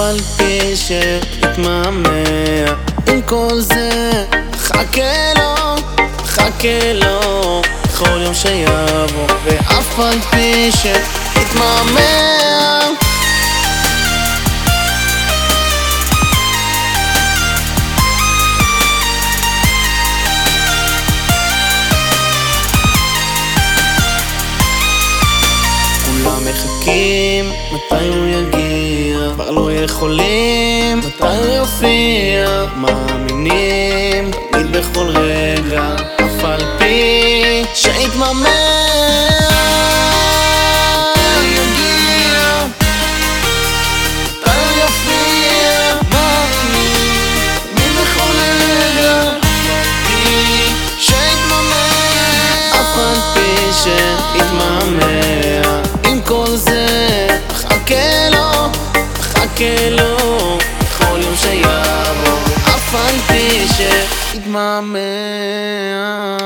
על פי שהתמהמה עם כל זה חכה לו, חכה לו כל יום שיבוא ואף על פי שהתמהמה כולם מחכים, מתי הוא? יכולים, מתי יופיע? מאמינים, חכה לו כל יום שיבוא אף על פי מאמין